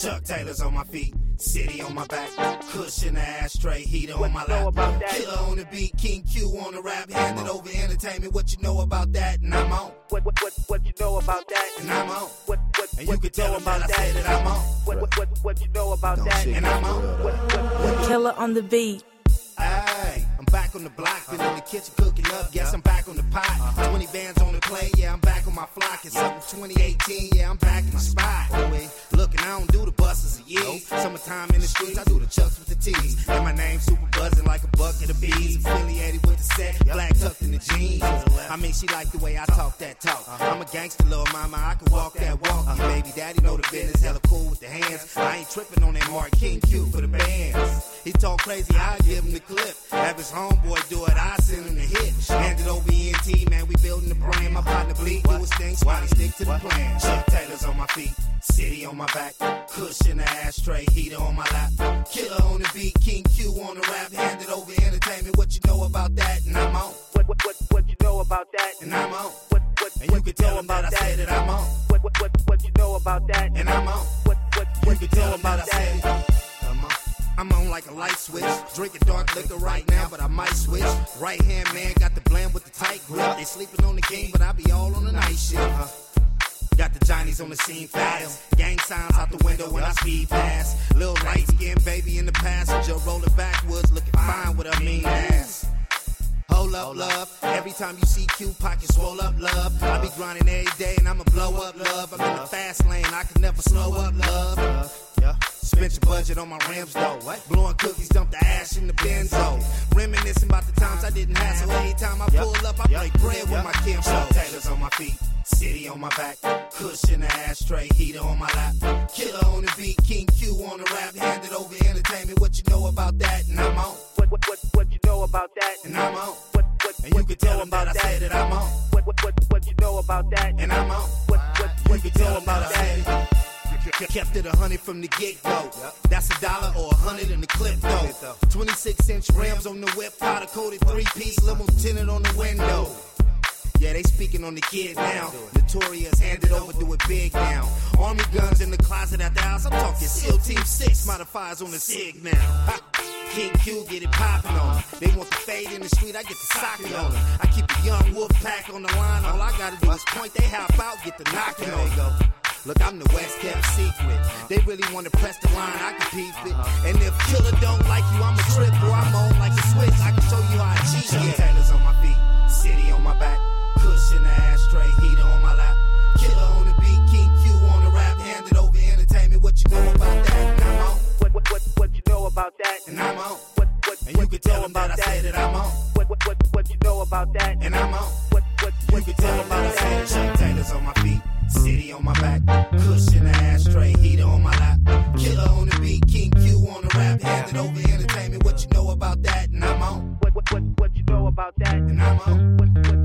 Chuck Taylor's on my feet, city on my back, cushion the ashtray, heater on my lap. Killer on the beat, King Q on the rap, handed over entertainment. What you know about that? And I'm on. What what what what you know about that? And I'm on. What what And what you can tell know them that I said that I'm on. What what what what you know about Don't that? And I'm on. What what what Killer on the beat. Back on the block, been in the kitchen cooking up. Guess I'm back on the pot. 20 bands on the play, yeah, I'm back on my flock. It's up in 2018, yeah, I'm back in the spot. Look, and I don't do the buses a year. Summertime in the streets, I do the chucks with the T's. And my name super buzzing like a bucket of bees. Affiliated with the set, black tucked in the jeans. I mean, she like the way I talk that talk. I'm a gangster, little mama, I can walk that walk. Your baby daddy know the business, hella cool with the hands. I ain't tripping on that Mark King Q for the bands. He talk crazy, I give him the clip. Have his homeboy do it, I send him the hit. Hand it over ENT, man, we building the brand. My partner bleed, do his thing, Spotty stick to the plan. Chuck Taylor's on my feet, city on my back, cushion the ashtray, heater on my lap. Killer on the beat, King Q on the rap, hand it over entertainment. What you know about that? And I'm on, what what what what you know about that? and I'm on. What what And you what can you tell know them that I said that? that I'm on, What what what what you know about that? and I'm on. What what You what can tell them that I said it. Light switch. Drinking dark liquor right now, but I might switch. Right hand man got the blend with the tight grip. They sleeping on the king, but I be all on the night shift. Got the Johnnies on the scene fast. Gang signs out the window when I speed past. Little light skinned baby in the passenger, rolling backwards, looking fine with a mean ass. Hold up, love. Every time you see Q, pockets roll up, love. I be grinding every day and I'ma blow up, love. I'm in the fast lane, I can never slow up, love. Spent your budget on my rims though. What? Blowing cookies, dump the ash in the benzo. Reminiscing about the times I didn't have, so every time I pull up, I break bread with my Kim Show. Taylor's on my feet, city on my back, cushion the ashtray, heater on my lap. Killer on the beat, King Q on the rap, handed over entertainment. What you know about that? And I'm on, What what what what you know about that? and I'm on. What what And you what can tell them that I said that I'm on, What what what what you know about that? and I'm on. What what You what can you tell know them that about I said that? Kept it a hundred from the get go. That's a dollar or a hundred in the clip though. 26 inch rims on the whip, powder coated three piece, limo tinted on the window. Yeah, they speaking on the kid now. Notorious, handed over, do it big now. Army guns in the closet at the house. I'm talking SEAL Team 6, modifiers on the SIG now. King Q get it poppin' on. They want the fade in the street, I get the socket on. I keep a young wolf pack on the line. All I gotta do is point, they hop out, get the knocking on 'em. Look, I'm the West kept secret. They really wanna press the line, I can peep it. Uh-huh. And if killer don't like you, I'm a trip or I'm on like a switch. I can show you how I cheat. Chuck Taylor's on my feet, city on my back, cushion the ashtray, heater on my lap. Killer on the beat, King Q on the rap, handed over entertainment. What you know about that? And I'm on, What what what what you know about that? and I'm on. What what And you what can tell know them that I about said that I'm on, What what what what you know about that? and I'm on. What what You what can tell them that I said it. Chuck Taylor's on my feet, on my back, cushion the ashtray, heater on my lap. Killer on the beat, King Q on the rap, handed over entertainment. What you know about that? And I'm on, what what what what you know about that? and I'm on. What